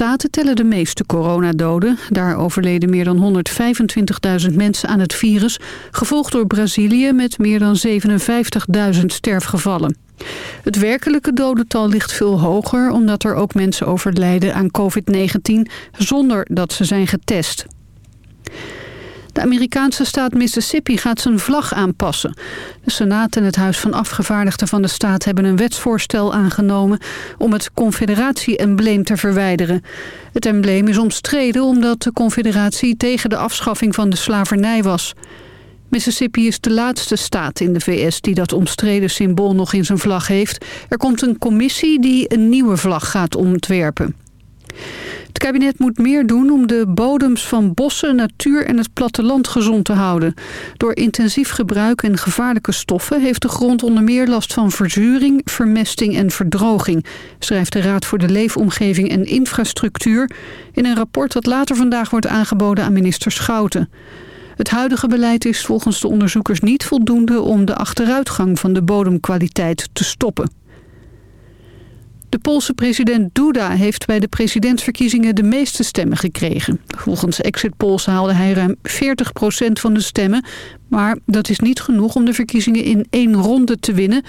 Staten tellen de meeste coronadoden. Daar overleden meer dan 125.000 mensen aan het virus... gevolgd door Brazilië met meer dan 57.000 sterfgevallen. Het werkelijke dodental ligt veel hoger... omdat er ook mensen overlijden aan COVID-19 zonder dat ze zijn getest. De Amerikaanse staat Mississippi gaat zijn vlag aanpassen. De Senaat en het Huis van Afgevaardigden van de staat hebben een wetsvoorstel aangenomen om het confederatie-embleem te verwijderen. Het embleem is omstreden omdat de confederatie tegen de afschaffing van de slavernij was. Mississippi is de laatste staat in de VS die dat omstreden symbool nog in zijn vlag heeft. Er komt een commissie die een nieuwe vlag gaat ontwerpen. Het kabinet moet meer doen om de bodems van bossen, natuur en het platteland gezond te houden. Door intensief gebruik en gevaarlijke stoffen heeft de grond onder meer last van verzuring, vermesting en verdroging, schrijft de Raad voor de Leefomgeving en Infrastructuur in een rapport dat later vandaag wordt aangeboden aan minister Schouten. Het huidige beleid is volgens de onderzoekers niet voldoende om de achteruitgang van de bodemkwaliteit te stoppen. De Poolse president Duda heeft bij de presidentsverkiezingen de meeste stemmen gekregen. Volgens exit polls haalde hij ruim 40% van de stemmen. Maar dat is niet genoeg om de verkiezingen in één ronde te winnen.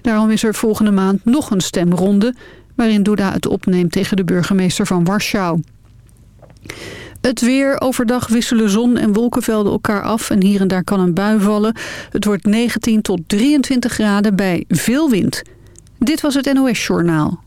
Daarom is er volgende maand nog een stemronde... waarin Duda het opneemt tegen de burgemeester van Warschau. Het weer. Overdag wisselen zon en wolkenvelden elkaar af en hier en daar kan een bui vallen. Het wordt 19 tot 23 graden bij veel wind. Dit was het NOS Journaal.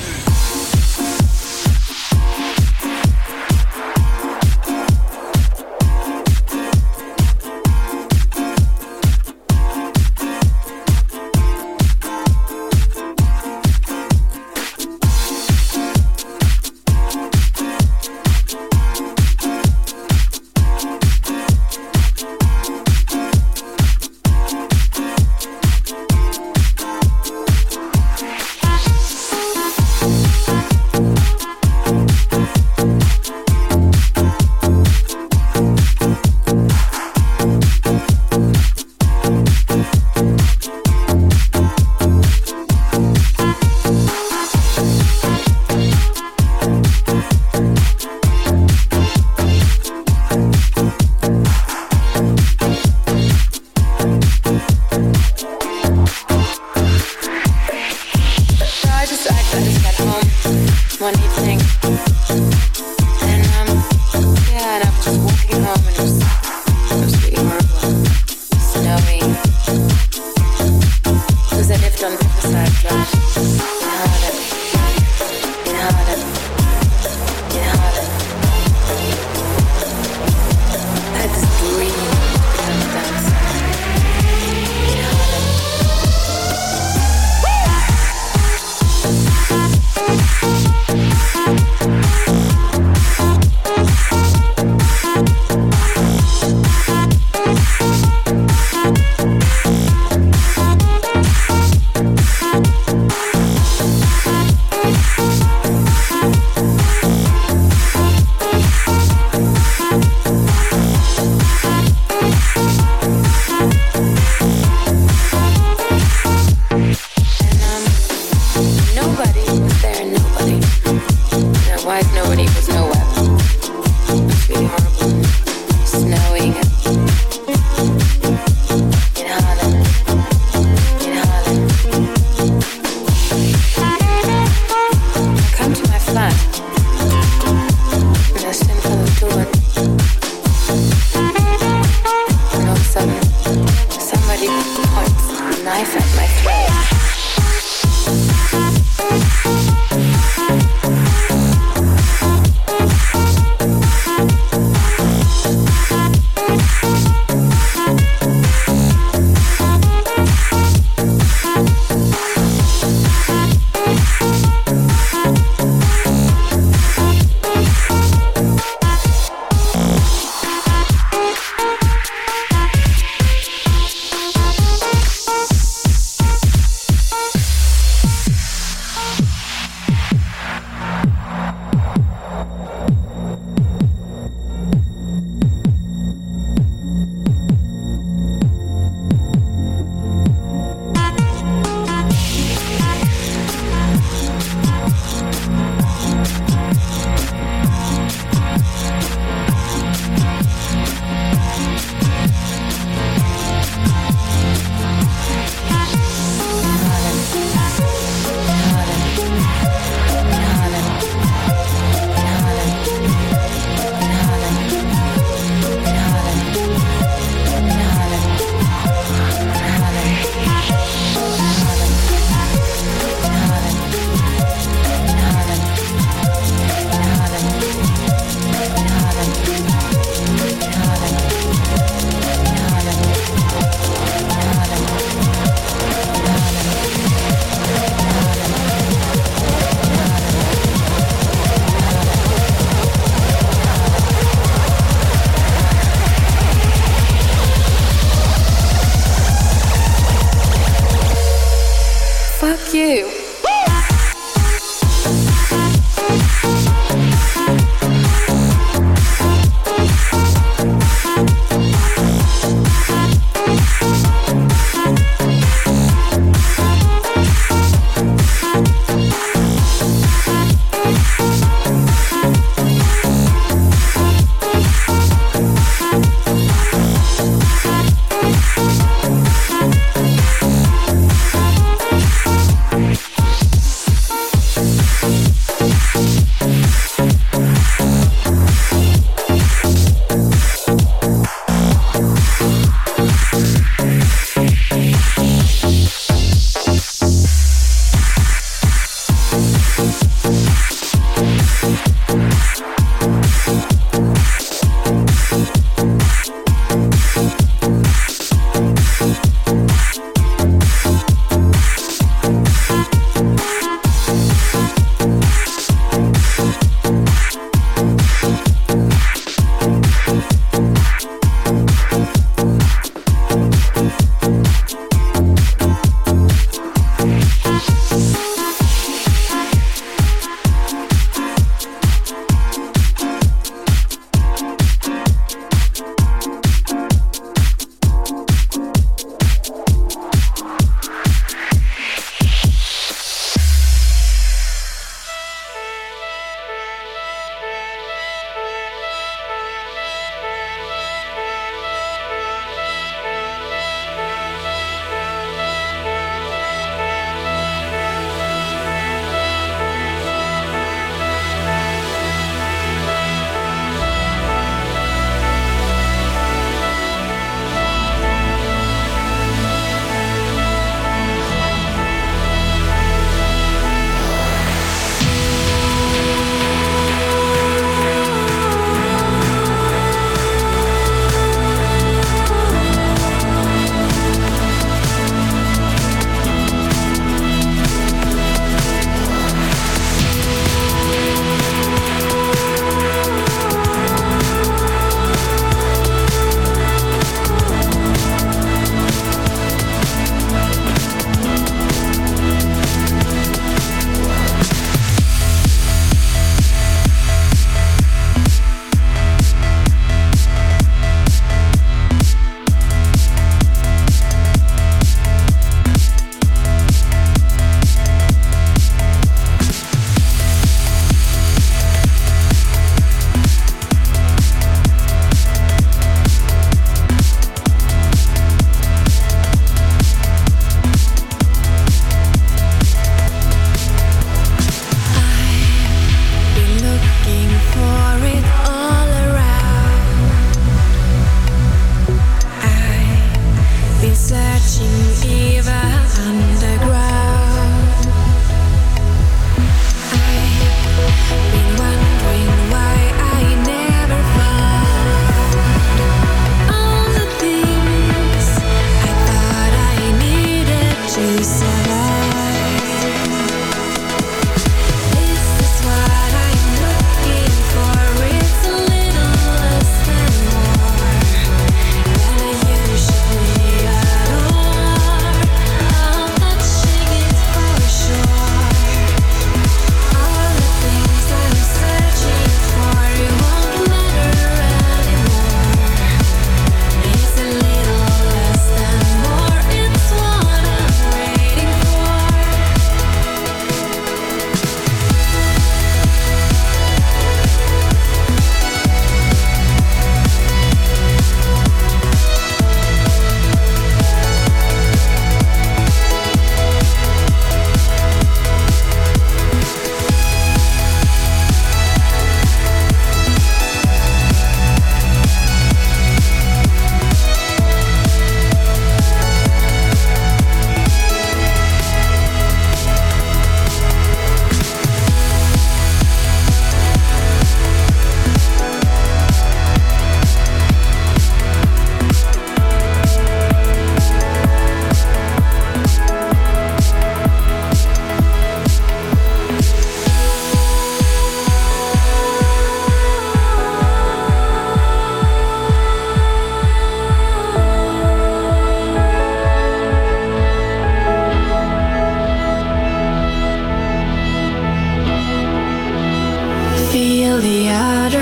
Watching Eva under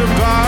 rise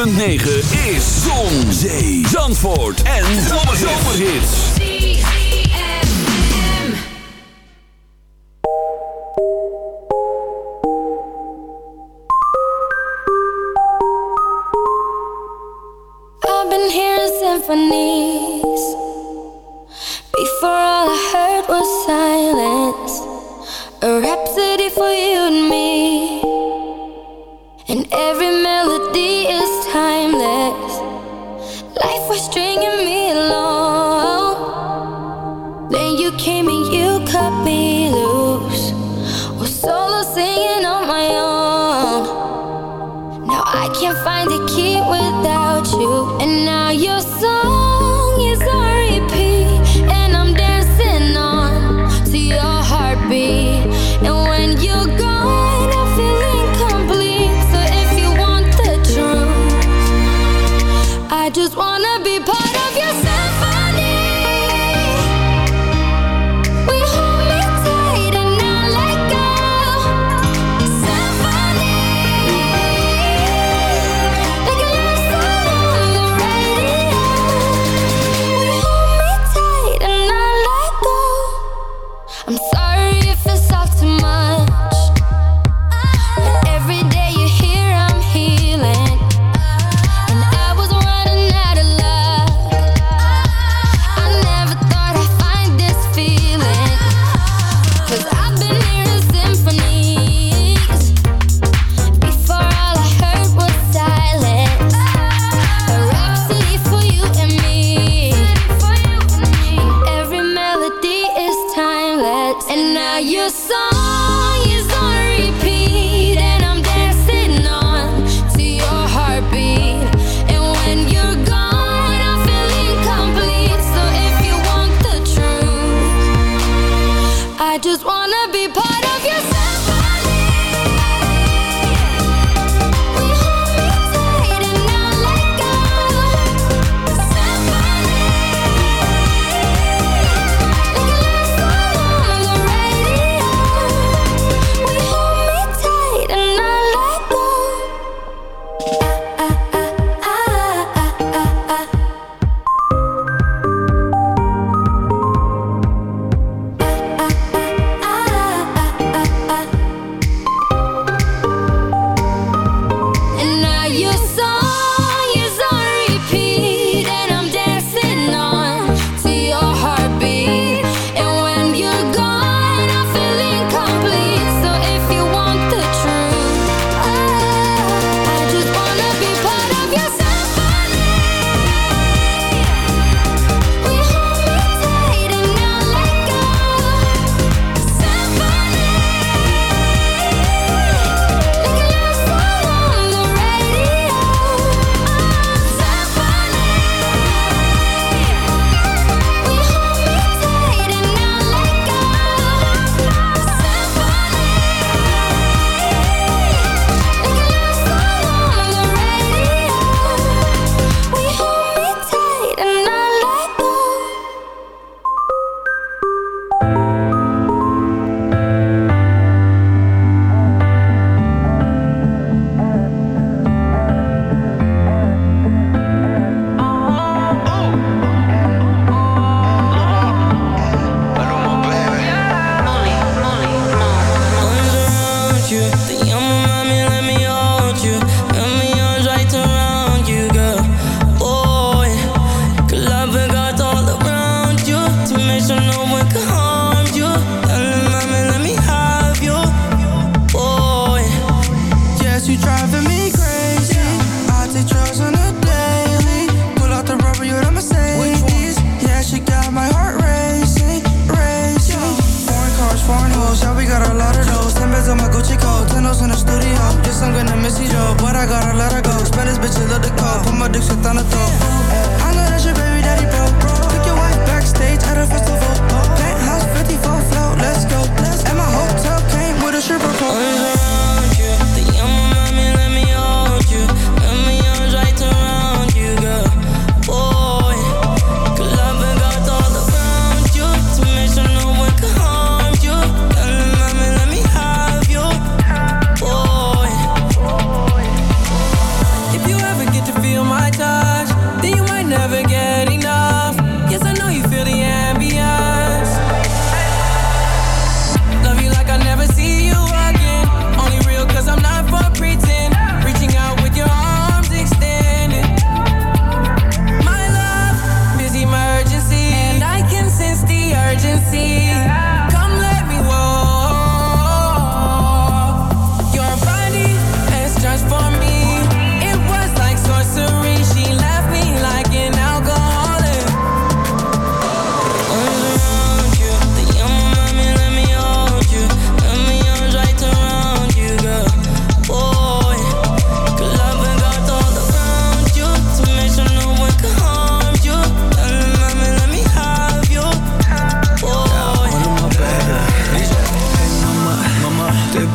106.9 is Zon, Zee, Zandvoort en Zomerhits. I've been hearing symphonies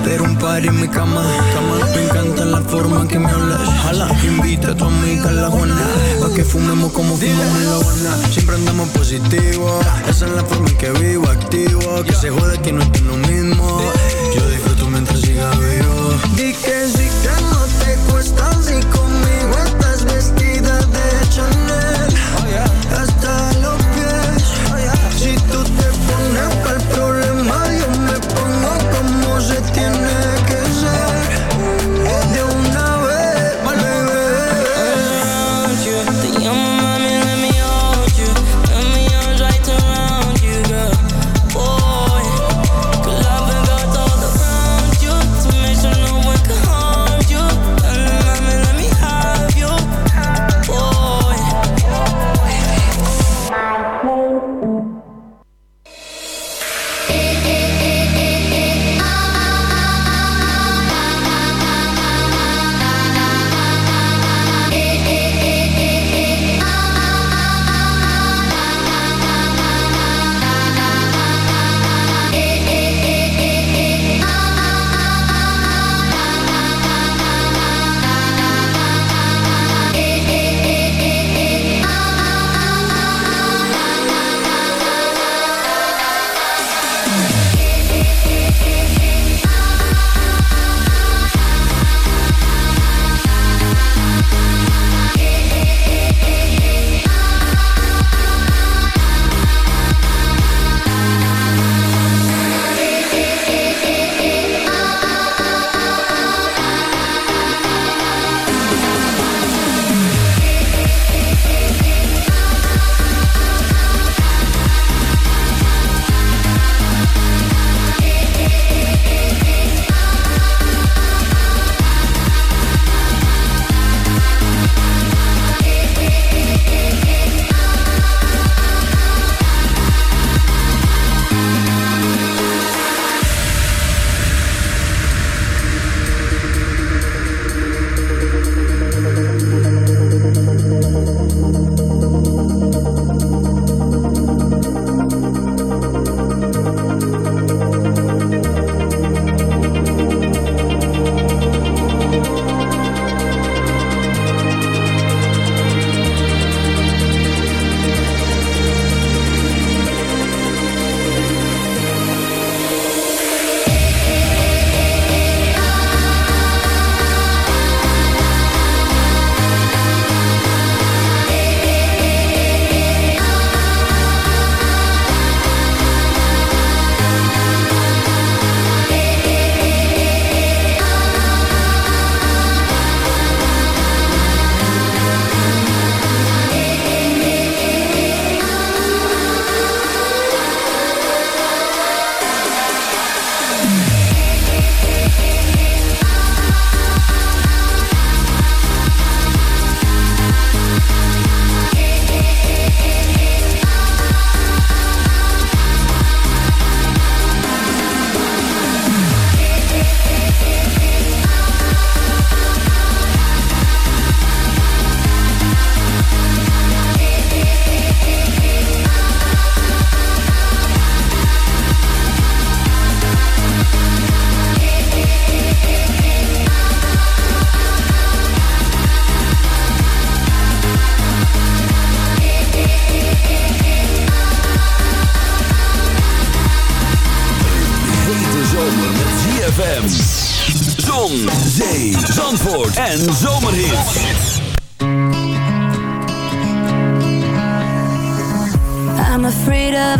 Pero un par en mi cama, cama. Me encanta la forma en que me hablas. Jala, invita a tu amiga a la Juana. Pa' que fumemos como fumamos en la Habana. Siempre andamos positivo. Esa es la forma en que vivo, activo. Que se jode que no es lo mismo. Yo disfruto mientras siga vivo. Di que zee, zandvoort en zomerhits. I'm afraid of